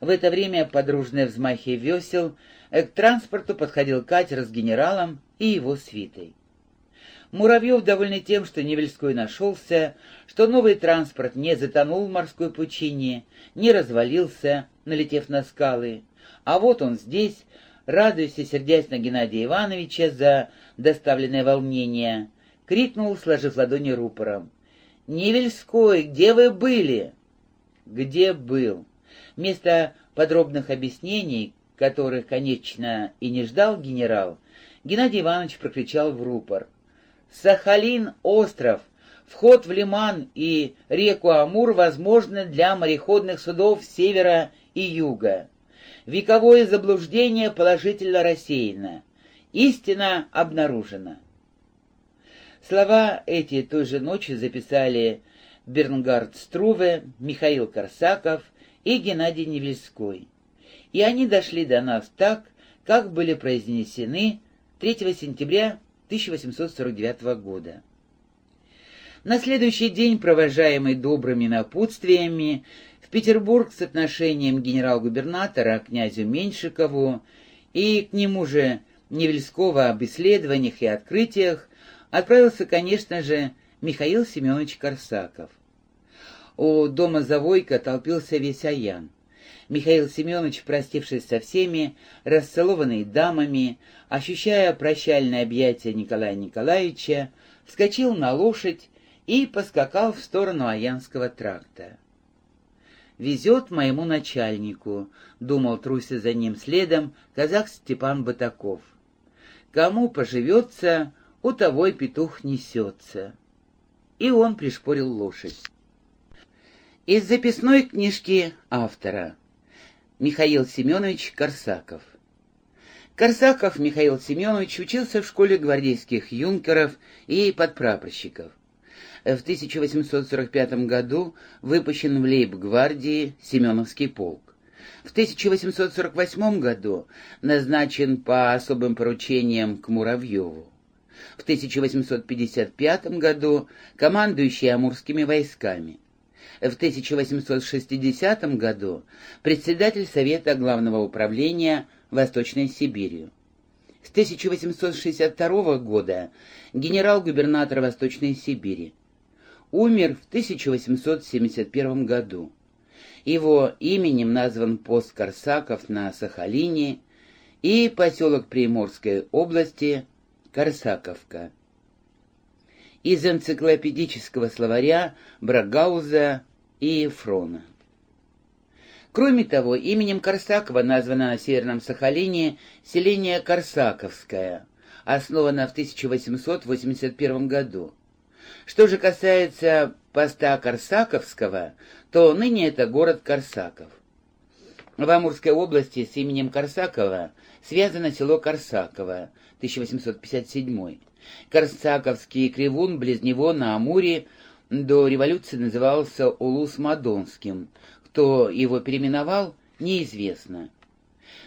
В это время подружные взмахи весел к транспорту подходил катер с генералом и его свитой. Муравьев, довольный тем, что Невельской нашелся, что новый транспорт не затонул в морской пучине, не развалился, налетев на скалы, а вот он здесь, радуясь и сердясь на Геннадия Ивановича за доставленное волнение, крикнул, сложив ладони рупором. «Невельской, где вы были?» «Где был?» Вместо подробных объяснений, которых, конечно, и не ждал генерал, Геннадий Иванович прокричал в рупор. «Сахалин — остров. Вход в Лиман и реку Амур возможны для мореходных судов севера и юга. Вековое заблуждение положительно рассеяно. Истина обнаружена». Слова эти той же ночью записали Бернгард Струве, Михаил Корсаков и Геннадий Невельской. И они дошли до нас так, как были произнесены 3 сентября 1849 года. На следующий день, провожаемый добрыми напутствиями, в Петербург с отношением генерал-губернатора князю Меньшикову и к нему же Невельского об исследованиях и открытиях, отправился, конечно же, Михаил Семенович Корсаков. У дома Завойка толпился весь Аян. Михаил Семенович, простившись со всеми, расцелованный дамами, ощущая прощальное объятие Николая Николаевича, вскочил на лошадь и поскакал в сторону Аянского тракта. «Везет моему начальнику», — думал, труся за ним следом, казах Степан Батаков. «Кому поживется, у того и петух несется». И он пришпорил лошадь. Из записной книжки автора. Михаил Семенович Корсаков. Корсаков Михаил Семенович учился в школе гвардейских юнкеров и подпрапорщиков. В 1845 году выпущен в лейб-гвардии Семеновский полк. В 1848 году назначен по особым поручениям к Муравьеву. В 1855 году командующий Амурскими войсками в 1860 году председатель Совета Главного управления Восточной Сибирью. С 1862 года генерал-губернатор Восточной Сибири. Умер в 1871 году. Его именем назван пост Корсаков на Сахалине и поселок Приморской области Корсаковка. Из энциклопедического словаря Брагауза и Ефрона. Кроме того, именем Корсакова названо на Северном Сахалине селение Корсаковское, основано в 1881 году. Что же касается поста Корсаковского, то ныне это город Корсаков. В Амурской области с именем Корсакова связано село Корсаково, 1857. Корсаковский кривун близ него на Амуре до революции назывался Улус-Мадонским. Кто его переименовал, неизвестно.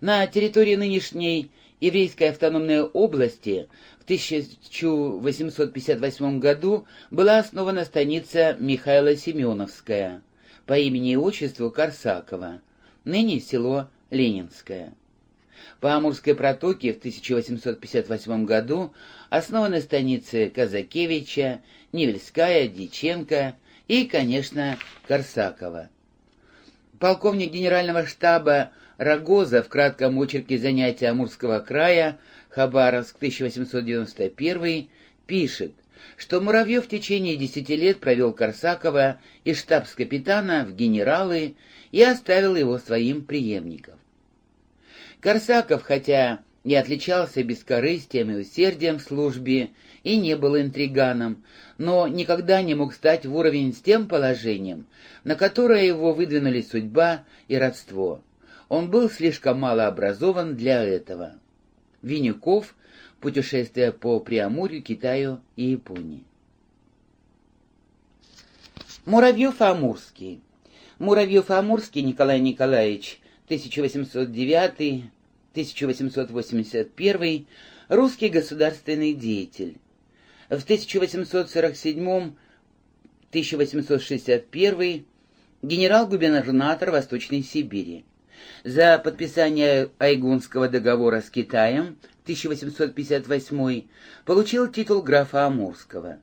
На территории нынешней еврейской автономной области в 1858 году была основана станица Михаила Семеновская по имени и отчеству Корсакова, ныне село Ленинское. По Амурской протоке в 1858 году основаны станицы Казакевича, Невельская, Диченко и, конечно, Корсакова. Полковник генерального штаба Рогоза в кратком очерке занятия Амурского края Хабаровск 1891 пишет, что Муравьев в течение десяти лет провел Корсакова из штабс-капитана в генералы и оставил его своим преемником. Корсаков, хотя не отличался бескорыстием и усердием в службе и не был интриганом, но никогда не мог стать в уровень с тем положением, на которое его выдвинули судьба и родство. Он был слишком мало образован для этого. Винюков. Путешествие по Преамурью, Китаю и Японии. Муравьев-Амурский. Муравьев-Амурский Николай Николаевич 1809-1881, русский государственный деятель. В 1847-1861 генерал-губернатор Восточной Сибири. За подписание Айгунского договора с Китаем 1858 получил титул графа Амурского.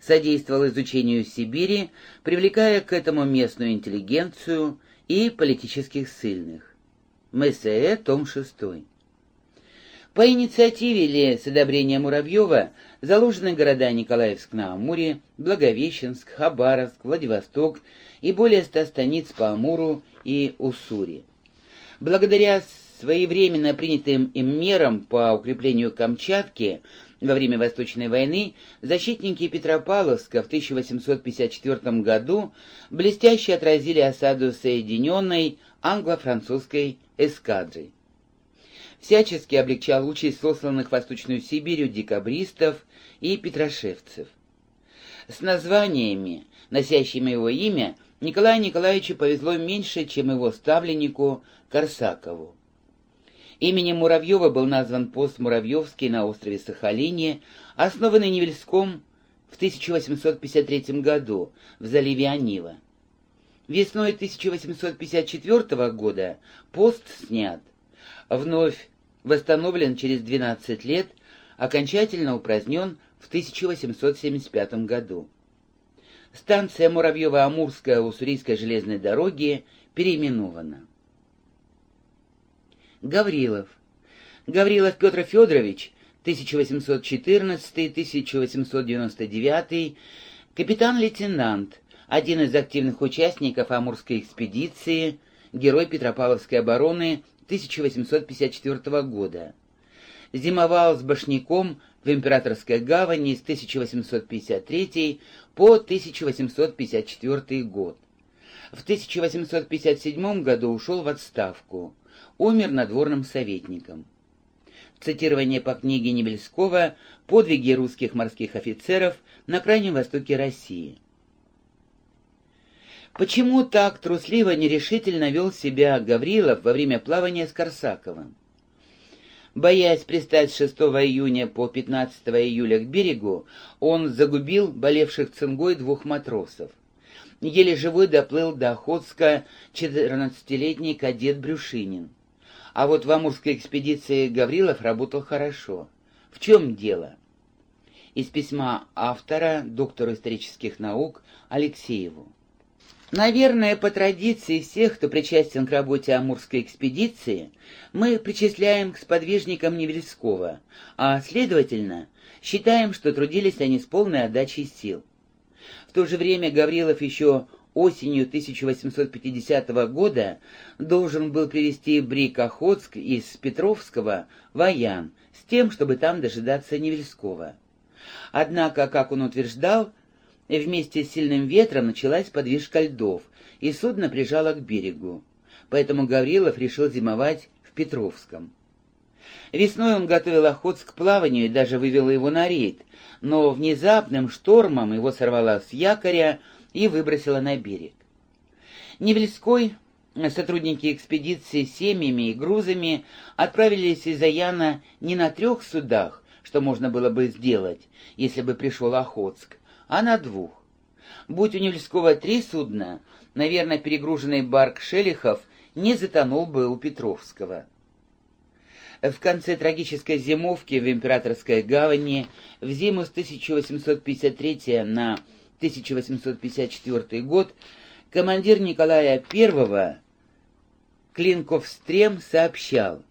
Содействовал изучению Сибири, привлекая к этому местную интеллигенцию и политических ссыльных. МСЭ, том 6. По инициативе или с одобрения Муравьева заложены города Николаевск на Амуре, Благовещенск, Хабаровск, Владивосток и более ста станиц по Амуру и Уссури. Благодаря своевременно принятым им мерам по укреплению Камчатки во время Восточной войны защитники Петропавловска в 1854 году блестяще отразили осаду соединенной англо-французской эскадры. Всячески облегчал участь сосланных в Восточную Сибирь декабристов и петрошевцев. С названиями, носящими его имя, Николаю Николаевичу повезло меньше, чем его ставленнику Корсакову. Именем Муравьева был назван пост Муравьевский на острове Сахалине, основанный Невельском в 1853 году в заливе Анива. Весной 1854 года пост снят, вновь восстановлен через 12 лет, окончательно упразднен в 1875 году. Станция Муравьева-Амурская Уссурийской железной дороги переименована. Гаврилов. Гаврилов Петр Федорович, 1814-1899, капитан-лейтенант, один из активных участников Амурской экспедиции, герой Петропавловской обороны 1854 года. Зимовал с башняком в Императорской гавани с 1853 по 1854 год. В 1857 году ушел в отставку умер надворным советником. Цитирование по книге Невельского «Подвиги русских морских офицеров на Крайнем Востоке России». Почему так трусливо, нерешительно вел себя Гаврилов во время плавания с Корсаковым? Боясь пристать с 6 июня по 15 июля к берегу, он загубил болевших цингой двух матросов. Еле живой доплыл до Охотска 14-летний кадет Брюшинин. А вот в Амурской экспедиции Гаврилов работал хорошо. В чем дело? Из письма автора, доктору исторических наук, Алексееву. Наверное, по традиции всех, кто причастен к работе Амурской экспедиции, мы причисляем к сподвижникам Невельского, а, следовательно, считаем, что трудились они с полной отдачей сил. В то же время Гаврилов еще осенью 1850 года должен был привезти Брик Охотск из Петровского в Аян с тем, чтобы там дожидаться Невельского. Однако, как он утверждал, вместе с сильным ветром началась подвижка льдов, и судно прижало к берегу. Поэтому Гаврилов решил зимовать в Петровском. Весной он готовил Охотск к плаванию и даже вывел его на рейд, но внезапным штормом его сорвало с якоря, и выбросила на берег. Невельской, сотрудники экспедиции семьями и грузами отправились из Аяна не на трех судах, что можно было бы сделать, если бы пришел Охотск, а на двух. Будь у Невельского три судна, наверное, перегруженный барк Шелихов не затонул бы у Петровского. В конце трагической зимовки в Императорской гавани в зиму с 1853 на 1854 год, командир Николая I Клинков-Стрем сообщал,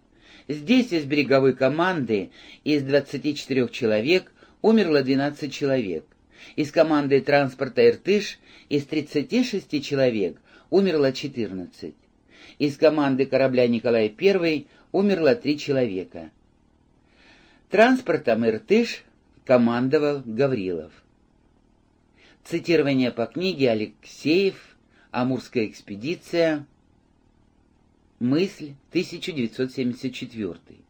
здесь из береговой команды из 24 человек умерло 12 человек. Из команды транспорта «Иртыш» из 36 человек умерло 14. Из команды корабля «Николай I» умерло 3 человека. Транспортом «Иртыш» командовал Гаврилов. Цитирование по книге Алексеев «Амурская экспедиция», «Мысль», 1974.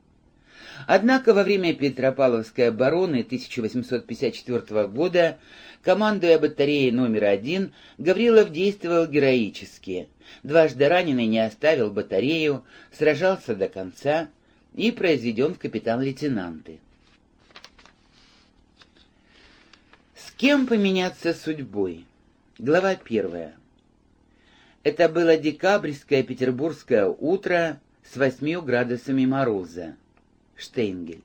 Однако во время Петропавловской обороны 1854 года, командуя батареей номер один, Гаврилов действовал героически. Дважды раненый не оставил батарею, сражался до конца и произведен в капитан-лейтенанты. кем поменяться судьбой? Глава первая. Это было декабрьское петербургское утро с восьмью градусами мороза. Штейнгель.